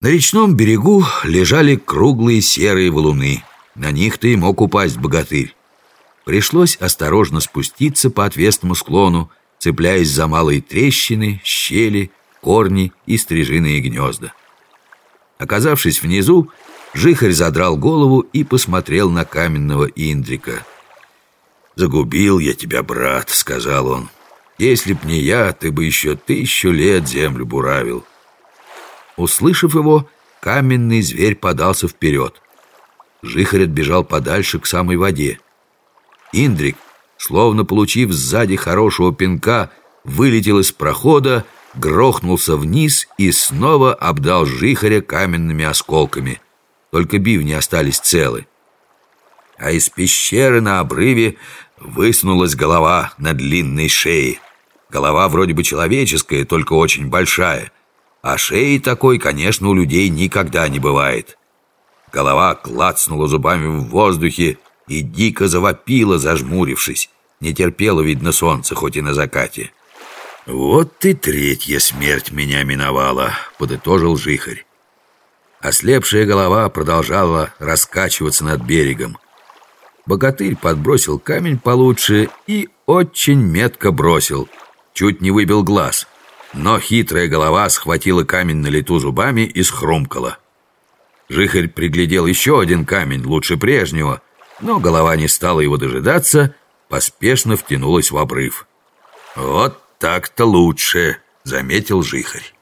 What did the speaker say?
На речном берегу лежали круглые серые валуны. На них-то и мог упасть богатырь. Пришлось осторожно спуститься по отвесному склону, цепляясь за малые трещины, щели, корни и стрижиные гнезда. Оказавшись внизу, Жихарь задрал голову и посмотрел на каменного Индрика. «Загубил я тебя, брат», — сказал он. «Если б не я, ты бы еще тысячу лет землю буравил». Услышав его, каменный зверь подался вперед. Жихарь отбежал подальше к самой воде. Индрик, словно получив сзади хорошего пинка, вылетел из прохода, грохнулся вниз и снова обдал Жихаря каменными осколками. Только бивни остались целы. А из пещеры на обрыве высунулась голова на длинной шее. Голова вроде бы человеческая, только очень большая — а шеи такой, конечно, у людей никогда не бывает. Голова клацнула зубами в воздухе и дико завопила, зажмурившись. Не терпела, видно, солнце, хоть и на закате. «Вот и третья смерть меня миновала», — подытожил Жихарь. Ослепшая голова продолжала раскачиваться над берегом. Богатырь подбросил камень получше и очень метко бросил. Чуть не выбил глаз — но хитрая голова схватила камень на лету зубами и схрумкала. Жихарь приглядел еще один камень, лучше прежнего, но голова не стала его дожидаться, поспешно втянулась в обрыв. «Вот так-то лучше», — заметил Жихарь.